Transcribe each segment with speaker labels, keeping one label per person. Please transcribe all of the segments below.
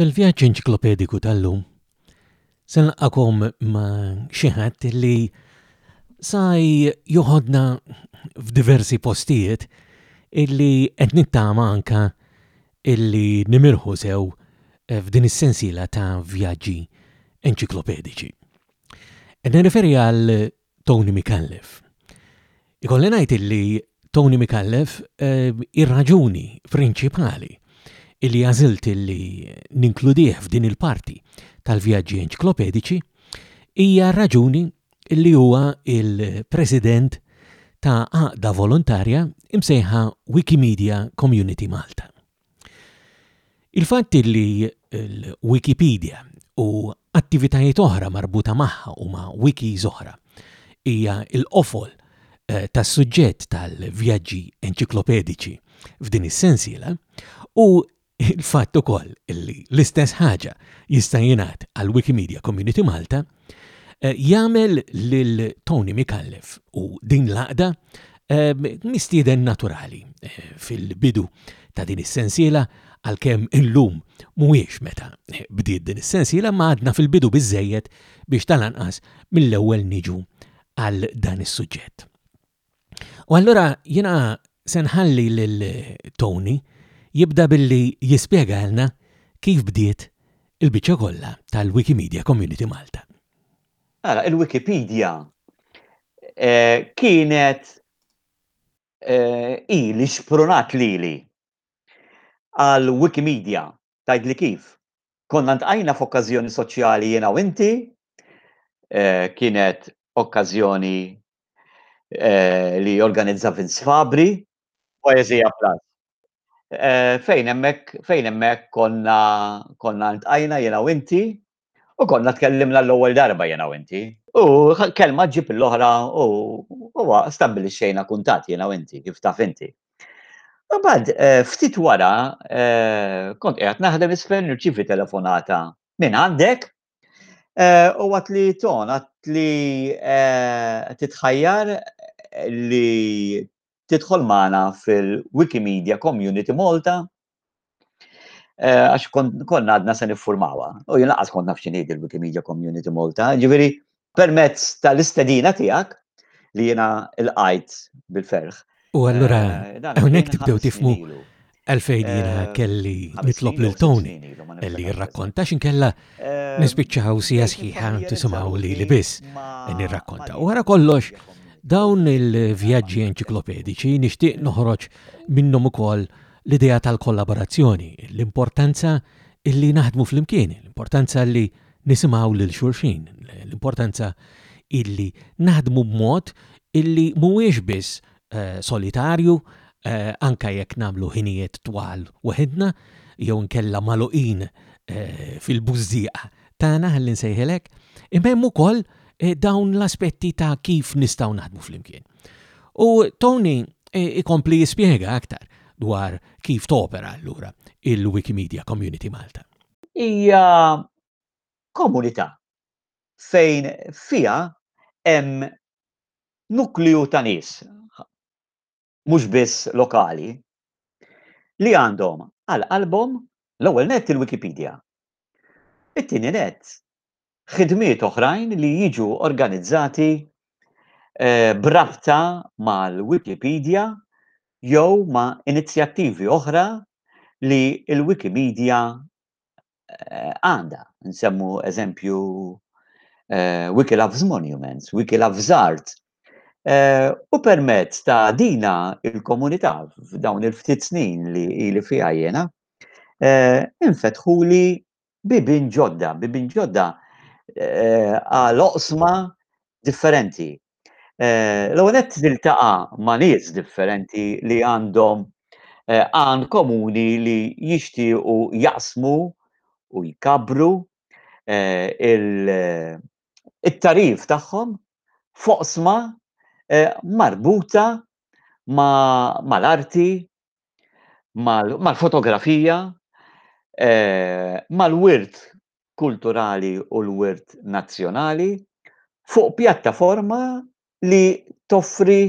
Speaker 1: Fil-vjaġġ enċiklopediku tal-lum, se naqakom ma' xi ħadd li sa joħodna f'diversi postijiet illi qed nittama anka illi nimirħu sew eh, f'din is-sensiela ta' vjaġġi enċiklopediċi. Qed nirreferi għal Tony Micallef. Ikolli ngħid illi Tony Micallef ir-raġuni eh, prinċipali illi għażilt illi ninkludih f'din il-parti tal-vjaġġi enċiklopediċi hija raġuni illi huwa il-President ta' għaqda volontarja imsejħa Wikimedia Community Malta. Il-fatt li l-Wikipedia u attivitajiet oħra marbuta magħha u ma' wikis oħra hija l-qofol eh, tas-suġġett tal-vjaġġi enċiklopediċi f'din is-sensiela u l-fatt ukoll li l-istess ħaġa jista' jingħad għall-Wikimedia Community Malta eh, jagħmel lil Tony Mikallef u din l-għaqda eh, mistieden naturali eh, fil-bidu ta' din is-sensiela għalkemm illum mhuwiex meta bdiet din is-sensiela ma għadna fil-bidu biżejjed biex tal-anqas mill-ewwel niġu għal dan is-suġġett. U allura jiena se nħalli lil Tony jibda billi jispjegalna kif bdiet il-biċċa kollha tal-Wikimedia Community Malta.
Speaker 2: Mela, il-Wikipedia eh, kienet eh, hi li xprunat lili għal Wikimedia Tgħidli kif? Konna ltqajna f'okkażjoni soċjali jiena u inti, kienet okkażjoni li organizza Vince Fabri, Poeżija Plus, fejn hemmhekk konna ltqajna jiena u inti, U konna tkellimna l-ewwel darba jena u inti. U kelma ġib l-oħra u huwa stabbilixxejna kuntat jena u inti, kif taf inti. U bad, eh, ftit wara eh, kont qiegħed naħdem isfen nirċivi telefonata minn għandek eh, u għat li ton għat li titħajjar li tidħol magħna fil-Wikimedia Community Malta eh, għax konna għadna se niffurmawa. U jien laqas kont naf xinid il-Wikimedia Community Malta, ġifieri permezz tal-istedina tiegħek li jiena l-qajt bil-ferħ.
Speaker 1: U allura eh, hawnhekk tibdew tifmu Għalfejn jiena kelli nitlob lil Tony li jirrakkonta x'inkella nispiċċaw sija sħiħa tisimgħu lili biss nirrakkonta. Wara kollox, dawn il-vjaġġi enċiklopediċi nixtieq noħroġ minnhom ukoll l-idea tal-kollaborazzjoni, l-importanza illi naħdmu fl-imkien, l-importanza li nisimaw lil xurxin, l-importanza illi naħdmu b'mod illi mhuwiex biss solitarju, anke jekk nagħmlu ħinijiet twal waħidna jew inkella magħluqin fil-bużżieqa tagħna ħalli nsejħilek, imma hemm ukoll dawn l-aspetti ta' kif nistgħu naħdmu flimkien. U Tony ikompli jispjega aktar dwar kif topera allura il-Wikimedia Community Malta.
Speaker 2: Hija komunità fejn fiha hemm nukliju ta' nies mhux biss lokali li għandhom għal qalbhom l-ewwel nett il-Wikipedija. It-tieni nett ħidmiet oħrajn li jiġu organizzati eh, b'rabta mal-Wikipedija jew ma' inizjattivi oħra li l-Wikimedia eh, għanda. Nsemmu eżempju eh, Wiki Loves Monuments, Wiki Loves Art. Eh, u permezz ta' dina il-komunità f'dawn il-ftit snin li ili fija jena, infetħu li bibin ġodda, bibin ġodda għal oqsma differenti L-ewwel nett niltaqa' ma' nies differenti li għandhom għan komuni li jixtiequ jaqsmu u jkabbru it-tagħrif tagħhom f'oqsma marbuta mal-arti, mal-fotografija, mal-wirt kulturali u l-wirt nazzjonali fuq pjattaforma li toffri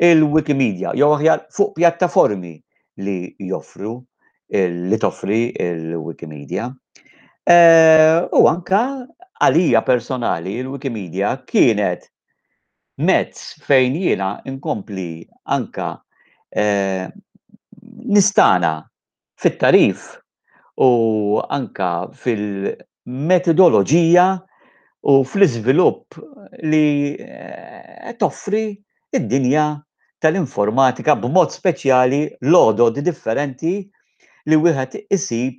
Speaker 2: l-Wikimedia, jew aħjar fuq pjattaformi li joffru li toffri l-Wikimedia. Eh, u anka għalija personali l-Wikimedia kienet mezz fejn jiena inkompli anka eh, nistana fit-tagħrif u anke fil-metodoloġija u fl-iżvilupp li qed toffri d-dinja tal-informatika b'mod speċjali l-għodod differenti li wieħed isib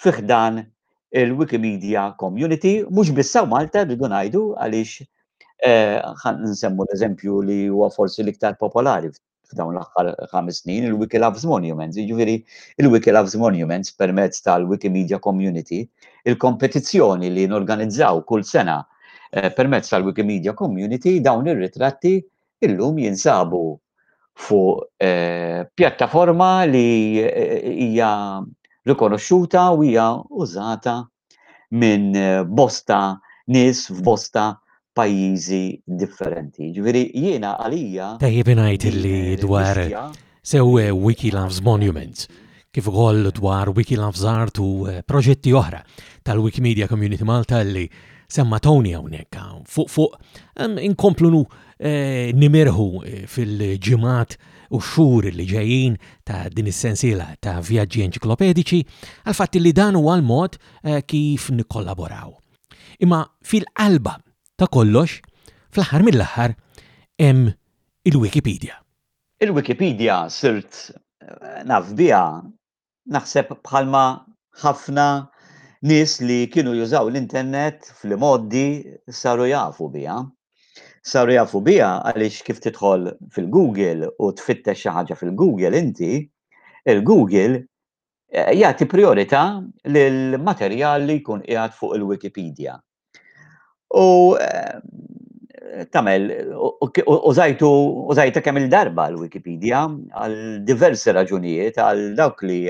Speaker 2: fi ħdan il-Wikimedia Community, mhux biss hawn Malta rridu ngħidu għaliex ħa nsemmu l-eżempju li huwa forsi l-iktar popolari f'dawn l-aħħar ħames snin il-Wiki Loves Monuments, jiġifieri il-Wiki Loves Monuments permezz tal-Wikimedia Community, il-kompetizzjoni li norganizzaw kull sena eh, permezz tal-Wikimedia Community dawn ir-ritratti illum jinsabu fuq eh, pjattaforma li eh, hija rikonoxxuta u hija użata minn bosta nies f'bosta pajjiżi differenti. Ġifieri jiena għalija.
Speaker 1: Tajjeb ingħid illi dwar sew Wiki Loves Monuments kif ukoll dwar Wiki Loves Art u proġetti oħra tal-Wikimedia Community Malta li semma Tony hawnhekk fuq fuq inkomplu eh, nimirħu fil-ġimgħat u x-xhur li ġejjin ta' din is-sensiela ta' vjaġġi enċiklopediċi għall-fatt li dan huwa l-mod eh, kif nikkollaboraw. Imma fil-qalba ta' kollox, fl-aħħar mill-aħħar, hemm il-Wikipedia.
Speaker 2: Il-Wikipedia sirt eh, naf biha Naħseb bħalma ħafna nies li kienu jużaw l-internet fl-imgħoddi saru jafu biha. Saru jafu biha għaliex kif tidħol fil-Google u tfittex xi ħaġa fil-Google inti, il-Google eh, jagħti priorità lill-materjal li jkun qiegħed fuq il-Wikipedia. U eh, tamel, użajtu, użajta kemm il-darba l-Wikipedia għal diversi raġunijiet għal dawk li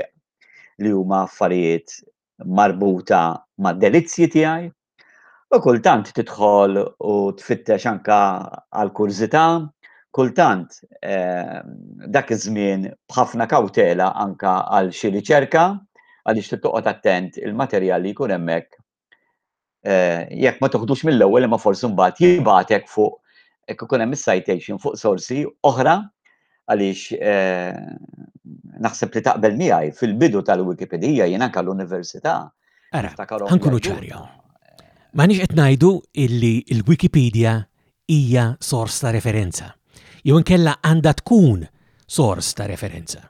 Speaker 2: li huma affarijiet marbuta ma' delizzji tiegħi. U kultant tidħol u tfittex anka għal kurzita, kultant eh, dak iż-żmien b'ħafna kawtela anka għal xi riċerka għaliex tittoqgħod attent il-materjal li jkun hemmhekk Eh, jekk ma toħdux mill-ewwel imma forsi mbagħad jibgħatek fuq jekk ikun hemm citation fuq sorsi oħra għaliex eh, naħseb li taqbel miegħi fil-bidu tal-Wikipedija jiena anke l-università.
Speaker 1: Ara, ħankunu ċarja. Ma nix qed ngħidu illi l-Wikipedija hija sors ta' referenza. Jew inkella għandha tkun sors ta' referenza.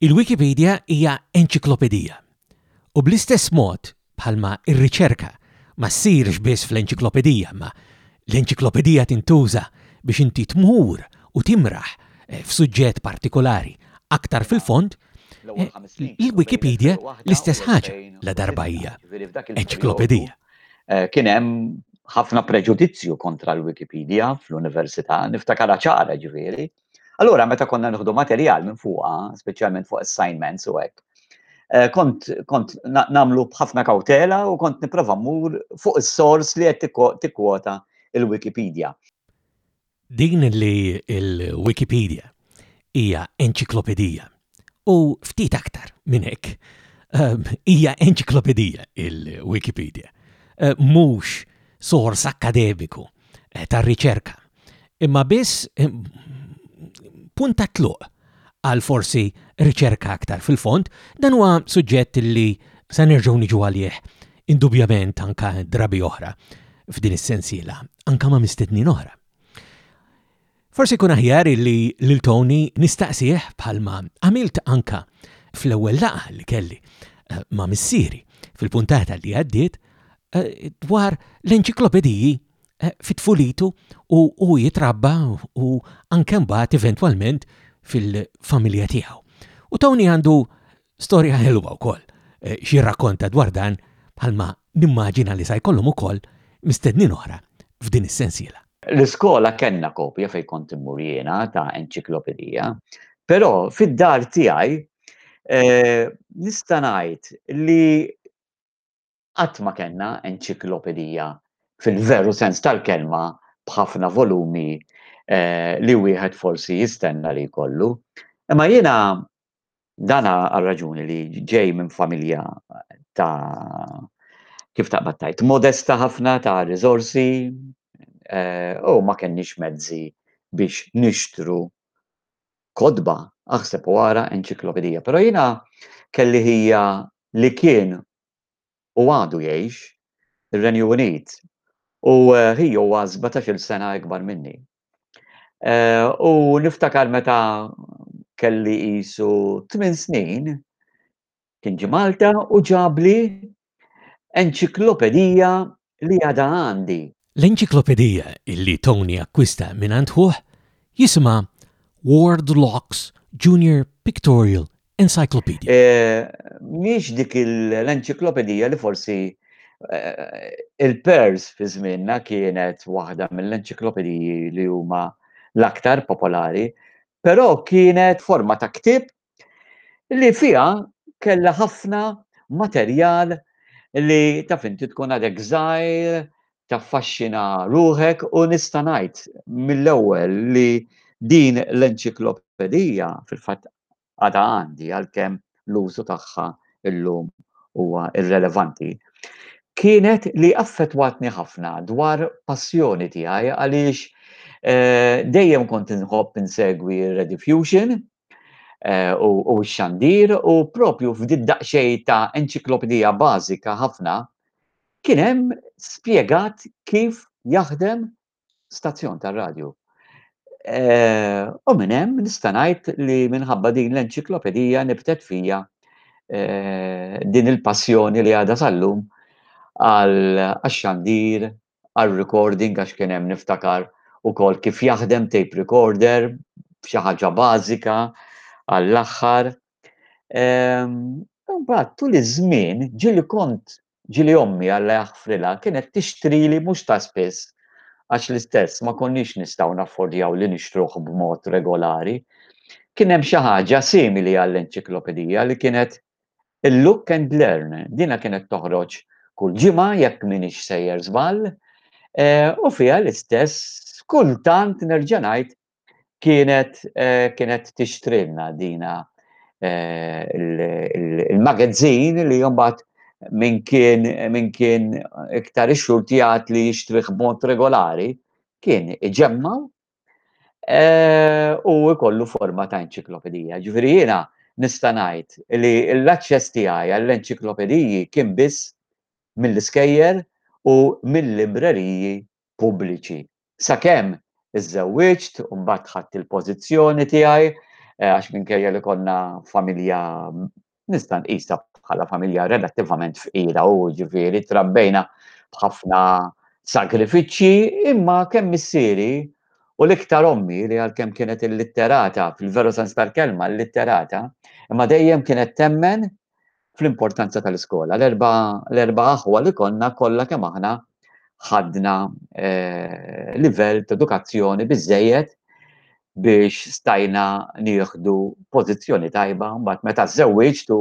Speaker 1: Il-Wikipedija hija enċiklopedija, u bl-istess mod bħalma r-riċerka ma ssirx biss fl-enċiklopedija imma l-enċiklopedija tintuża biex inti tmur u timraħ f'suġġett partikulari aktar fil-fond, il-Wikipedija l-istess ħaġa la darba hija enċiklopedija.
Speaker 2: Kien hemm ħafna preġudizzju kontra l-Wikipedija fl-università, niftakar ċara ġifieri, Allura meta konna nieħdu materjal minn fuqha, speċjalment fuq assignments u hekk, eh, kont kont nagħmlu b'ħafna kawtela u kont nipprova mmur fuq is-sors li qed tikkwota il-Wikipedia.
Speaker 1: Din li il-Wikipedia hija enċiklopedija U ftit aktar minn hekk, ehm, hija enċiklopedija il-Wikipedia, eh, mhux sors akkademiku eh, ta' riċerka, imma biss eh, punta tluq għal forsi riċerka aktar fil-fond, dan huwa suġġett li se nerġgħu niġu għalih indubjament anka drabi oħra f'din is-sensiela, anka ma' mistednin oħra. Forsi jkun aħjar illi lil Tony nistaqsih bħalma għamilt anka fl-ewwel laqgħa li kelli eh, ma' missieri fil-puntata li għaddiet eh, dwar l-enċiklopediji eh, fit-tfulitu u u jitrabba u anke mbagħad eventwalment fil-familja tiegħu. U Tony għandu Storja ħelwa wkoll eh, x'jirrakkonta dwar dan bħalma nimmaġina li sa jkollhom ukoll mistednin oħra f'din is-sensiela.
Speaker 2: L-iskola kellna kopja fejn kont immur jiena ta' enċiklopedija, però fid-dar tiegħi eh, nista' ngħid li Qatt ma kellna enċiklopedija fil-veru sens tal-kelma b'ħafna volumi li wieħed forsi jistenna li jkollu. Imma jiena dan għar-raġuni li ġej minn familja ta' kif taqbad tajt, modesta ħafna ta' riżorsi u ma kenniex mezzi biex nixtru kotba, aħseb u ara enċiklopedija. Però jiena kelli ħija li kien u għadu jgħix ir-Renju Unit u eh, ħija huwa 17-il sena ikbar minni. Eh, u niftakar meta kelli qisu 8 snin, Kien ġie Malta u ġabli enċiklopedija li għadha għandi.
Speaker 1: L-enċiklopedija li Tony akkwista mingħand ħuh jisimha Ward Locke's Junior Pictorial Encyclopedia.
Speaker 2: Eh, mhix dik l-enċiklopedija li forsi eh, il-Pers fi żmienna kienet waħda mill-enċiklopediji li huma l-aktar popolari, però kienet forma ta' ktib li fiha kellha ħafna materjal li taf inti tkun għadek żgħir, taffaxxina ruħek u nista' ngħid mill-ewwel li din l-enċiklopedija fil-fatt għadha għandi għalkemm l-użu tagħha illum huwa irrelevanti. Kienet li affettwatni ħafna dwar passjoni tiegħi għaliex eh, dejjem kont inħobb insegwi Rediffusion u x-xandir u propju f'din daqsxejn ta' enċiklopedija bażika ħafna kien hemm spjegat kif jaħdem stazzjon tar-radju. U minn hemm nista' ngħid li minħabba din l-enċiklopedija nibtet fija din il-passjoni li għadha sal-lum għal xandir għal recording għax kien hemm niftakar ukoll kif jaħdem tape recorder xi ħaġa bażika għall-aħħar. Ehm, imbagħad tul iż-żmien ġieli kont ġieli ommi alla jaħfrilha kienet tixtrili mhux ta' spiss għax l-istess ma konniex nistgħu naffordjaw li nixtruh b'mod regolari. Kien hemm xi ħaġa simili għall-enċiklopedija li kienet Il-look and learn, dina kienet toħroġ kull ġimgħa jekk minix sejjer żball, eh, u fiha l-istess kultant nerġa' ngħid kienet eh, kienet tixtrilna dina eh, il-magazzin li jombat minn kien minn kien iktar ix-xhur tiegħek li jixtrih b'mod regolari kien iġemmaw u jkollu forma ta' enċiklopedija. Ġifieri jiena nista' ngħid li l-aċċess tiegħi għall-enċiklopediji kien biss mill-iskejjel u mil-libreriji pubbliċi. Sakemm iżżewwiġt u mbagħad ħadt il-pożizzjoni tiegħi, għax minkejja li konna familja nista' nqisha bħala familja relattivament fqira u ġifieri trabbejna b'ħafna sagrifiċċji imma kemm missieri u l-iktar ommi li għalkemm kienet illitterata fil-veru sens tal-kelma illitterata imma dejjem kienet temmen fl-importanza tal-iskola. L-erba' aħwa li konna kollha kemm aħna ħadna eh, livell ta' edukazzjoni biżejjed biex stajna nieħdu pożizzjoni tajba, mbagħad meta żewwiġt u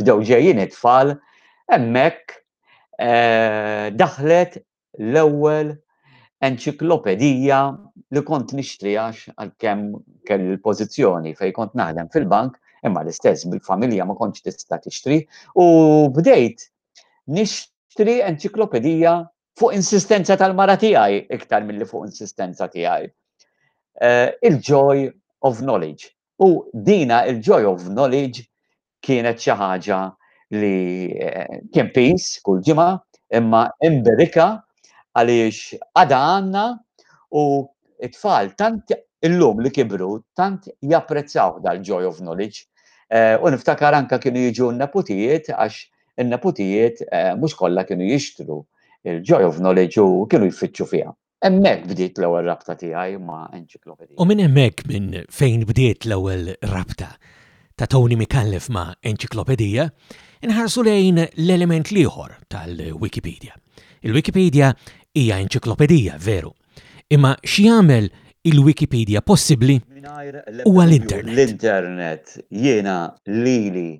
Speaker 2: bdew ġejjin it-tfal, hemmhekk eh, daħlet l-ewwel enċiklopedija li kont nixtri għax għalkemm kell il-pożizzjoni fejn kont naħdem fil-bank, imma l-istess bil-familja ma kontx tista' tixtri u bdejt nixtri enċiklopedija fuq insistenza tal-mara tiegħi iktar milli fuq insistenza tiegħi. Eh, il-joy of knowledge. U dina il-joy of knowledge kienet xi ħaġa li eh, kien pis kull ġimgħa imma imbirika għaliex għada għandna u it-tfal tant illum li kibru tant japprezzaw dal-joy of knowledge. Eh, u niftakar anka kienu jiġu n-neputijiet għax in-neputijiet mhux kollha kienu jixtru l-joy of knowledge u kienu jfittxu fiha. Hemmhekk bdiet l-ewwel rabta tiegħi ma' enċiklopedija.
Speaker 1: U minn hemmhekk minn fejn bdiet l-ewwel rabta ta' Tony Micallef ma' enċiklopedija, inħarsu lejn l-element l-ieħor tal-Wikipedija. Il-Wikipedija hija enċiklopedija, veru, imma x'jagħmel il-Wikipedija possibbli huwa l-internet.
Speaker 2: L-internet jiena lili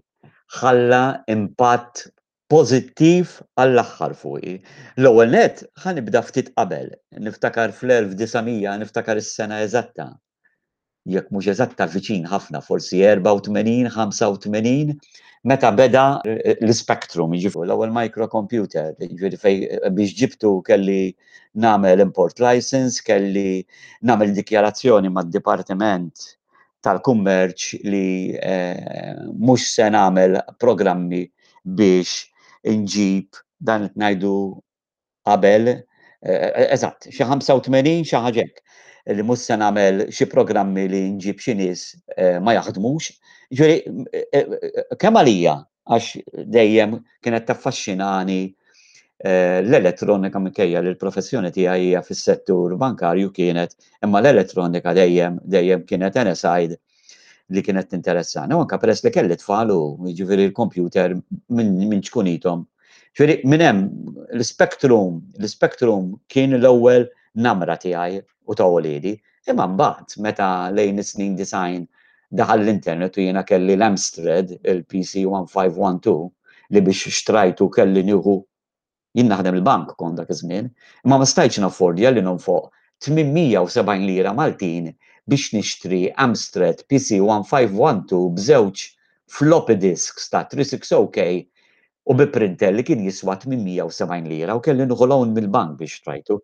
Speaker 2: ħalla impatt pożittiv għall-aħħar fuqi. L-ewwel nett, ħa nibda ftit qabel. Niftakar fl-1900, niftakar is-sena eżatta, jekk mhux eżatta viċin ħafna, forsi 84, 85, meta beda eh, l-Spectrum, jiġifieri l-ewwel microcomputer, jiġifieri fej eh, biex ġibtu kelli nagħmel import license, kelli nagħmel dikjarazzjoni mad-dipartiment tal-kummerċ li mhux se nagħmel programmi biex inġib dan qed ngħidu qabel eżatt xi 85 xi ħaġa hekk li mhux se nagħmel xi programmi li nġib xi nies ma jaħdmux. Ġifieri kemm għalija għax dejjem kienet taffaxxinani eh, l-elettronika minkejja li l-professjoni tiegħi hija fis-settur bankarju kienet imma l-elettronika dejjem dejjem kienet enesajd li kienet interessana. U anka peress li kelli tfal u jiġifieri l-kompjuter minn ċkunitom. Ġifieri minn hemm l-spektrum, l-spektrum kien l-ewwel namra tiegħi u ta' uliedi, imma mbagħad meta lejn is-snin disgħin daħal l-internet u jiena kelli l-Amstrad, il-PC 1512, li biex xtrajtu kelli nieħu jien naħdem il-bank kont dak iż-żmien, imma ma stajtx naffordja li nonfoq 870 lira Maltin biex nixtri Amstrad PC 1512 b'żewġ floppy disks ta' 360K u bi printer li kien jiswa 870 lira u kelli nieħu loan mill-bank biex xtrajtu.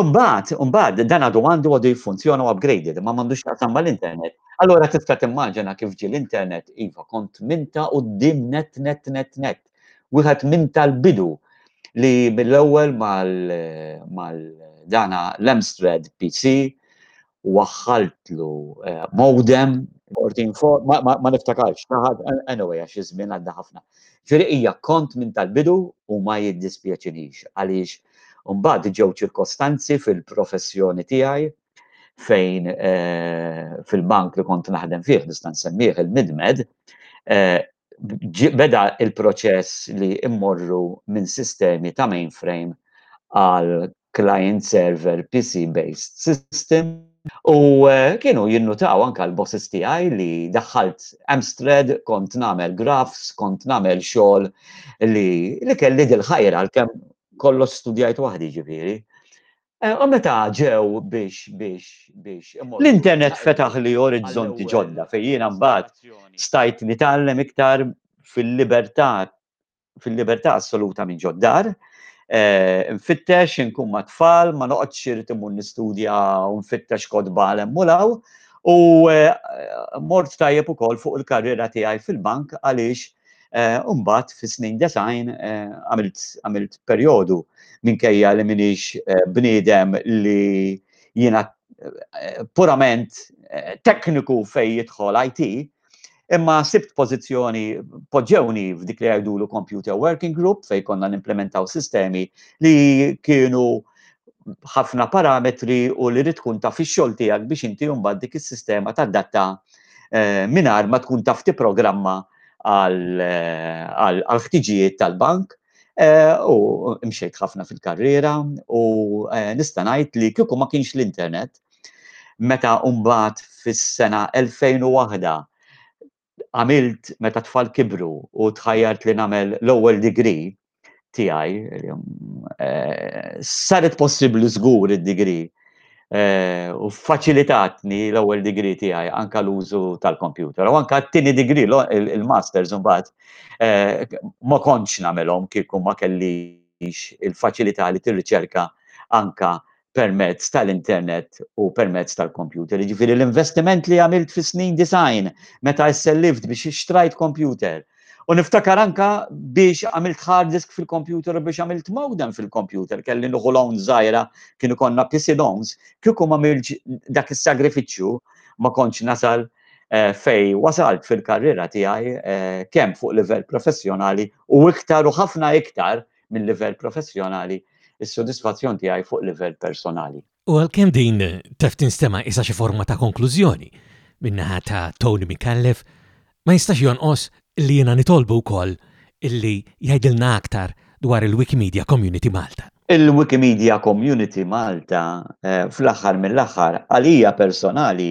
Speaker 2: Imbagħad, imbagħad dan għadu għandu għadu jiffunzjona u upgraded, ma m'għandux x'taqsam mal-internet. Allura tista' timmaġina kif ġie l-internet, iva, kont minta quddiem net net net net. Wieħed minn tal-bidu li mill-ewwel mal dana l-Amstrad PC waħħaltlu eh, modem. Ortin fuq, ma niftakarx, taħad, anyway, għax iż-żmien għadda ħafna. Ġifieri hija kont minn tal-bidu u ma jiddispjaċinix għaliex mbagħad ġew ċirkostanzi fil-professjoni tiegħi fejn eh, fil-bank li kont naħdem fih, nista' nsemmih il-midmed, eh, beda il-proċess li immorru minn sistemi ta' mainframe għal client server PC based system u eh, kienu jinnutaw anka l-bosses tiegħi li daħħalt Amstrad kont nagħmel graphs, kont nagħmel xogħol li, li kelli dil-ħajra għalkemm kollox studjajt waħdi ġifieri. U meta ġew biex, biex, biex. L-internet fetaħli orizzonti ġodda fejn jiena mbagħad stajt nitgħallem iktar fil-libertà, fil-libertà assoluta minn ġod-dar, infittex, inkun mat-tfal, ma noqgħodx irid immur nistudja u nfittex kotba għal hemm u 'l hawn, u mort tajjeb ukoll fuq il-karriera tiegħi fil-bank għaliex Eh, u mbagħad fis-snin design eh, għamilt perjodu minkejja li minix eh, bniedem li jiena purament tekniku fej jidħol IT, imma sibt pożizzjoni poġġewni f'dik li għajdulu computer working group fej konna nimplementaw sistemi li kienu ħafna parametri u li rid tkun taf ix-xogħol tiegħek biex inti mbagħad dik is-sistema tad-data eh, mingħajr ma tkun taf tipprogramma għal ħtiġijiet tal-bank eh, u mxejt ħafna fil-karriera u eh, nista' ngħid li kieku ma kienx l-internet meta mbagħad fis-sena 2001 għamilt meta tfal kibru u tħajjart li nagħmel l-ewwel degree tiegħi eh, saret possibbli żgur id-digri eh, u faċilitatni l-ewwel digri tiegħi anka l-użu tal-kompjuter u anka t-tieni digri il-masters imbagħad eh, ma kontx nagħmelhom kieku ma kellix il-faċilità li tirriċerka anka permezz tal-internet u permezz tal-kompjuter. Jiġifieri l-investiment li għamilt fis-snin design meta sellift biex ixtrajt kompjuter. U niftakar anka biex għamilt hard disk fil-kompjuter u biex għamilt modem fil-kompjuter, kelli nuħu loan żgħira kienu konna PC loans, kieku ma milġ dak is-sagrifiċċju ma kontx nasal Eh, fej wasalt fil-karriera tiegħi eh, kemm fuq livell professjonali u iktar u ħafna iktar minn livell professjonali, is-sodisfazzjon tiegħi fuq livell personali.
Speaker 1: U għalkemm din taf tinstema' isa xi forma ta' konklużjoni min-naħa ta' Tony Micallef, ma jistax jonqos li jiena nitolbu wkoll illi jgħidilna aktar dwar il-Wikimedia Community Malta.
Speaker 2: Il-Wikimedia Community Malta eh, fl-aħħar mill-aħħar għalija personali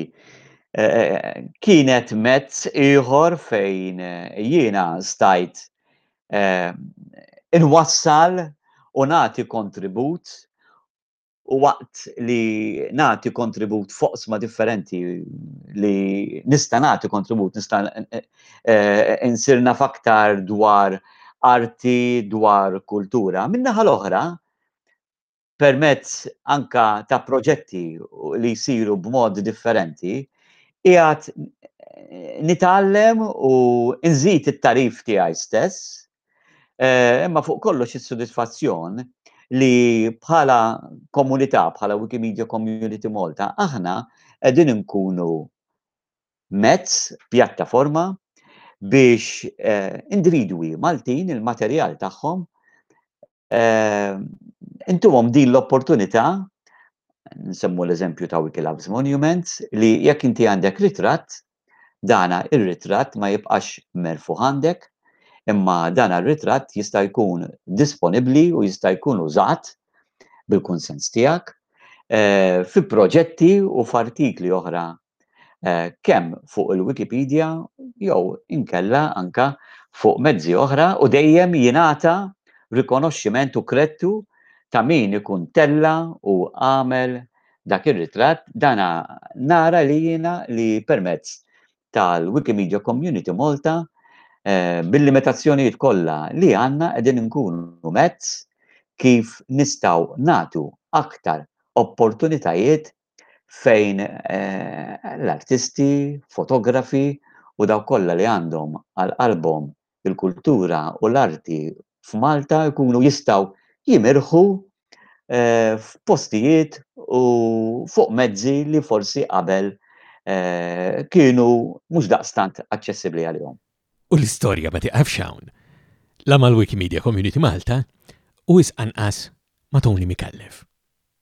Speaker 2: eh, kienet mezz ieħor fejn jiena stajt eh, inwassal u nagħti kontribut u waqt li nagħti kontribut foqsma differenti li nista' nagħti kontribut nista' eh, eh, insir naf aktar dwar arti, dwar kultura. Minnaħa l-oħra, permezz anka ta' proġetti li jsiru b'mod differenti, qiegħed eh, nitgħallem u nżid it-tarif tiegħi stess, eh, imma fuq kollox is-sodisfazzjon li bħala komunità, bħala Wikimedia Community Malta, aħna qegħdin nkunu mezz, pjattaforma biex eh, individwi Maltin il-materjal tagħhom eh, intuhom din l-opportunità nsemmu l-eżempju ta' Wikilabs Monuments li jekk inti għandek ritratt, dana ir-ritratt ma jibqax merfu għandek, imma dana r-ritratt jista' jkun disponibbli u jista' jkun użat bil-kunsens tiegħek eh, fi proġetti u f'artikli oħra eh, kemm fuq il-Wikipedia jew inkella anka fuq mezzi oħra u dejjem jingħata rikonoxximent u krettu ta' min ikun tella u għamel dak ir-ritratt dana nara li jiena li permezz tal-Wikimedia Community Malta eh, bil-limitazzjonijiet kollha li għandna qegħdin inkunu mezz kif nistgħu natu aktar opportunitajiet fejn l-artisti, fotografi u dawk kollha li għandhom għal qalbhom il-kultura u l-arti f'Malta jkunu jistgħu jimirħu f'postijiet u fuq mezzi li forsi qabel kienu mhux daqstant aċċessibbli għalihom.
Speaker 1: U l-istorja ma tiqafx hawn. La mal-Wikimedia Community Malta u isqanqas ma' Tony Mikallef.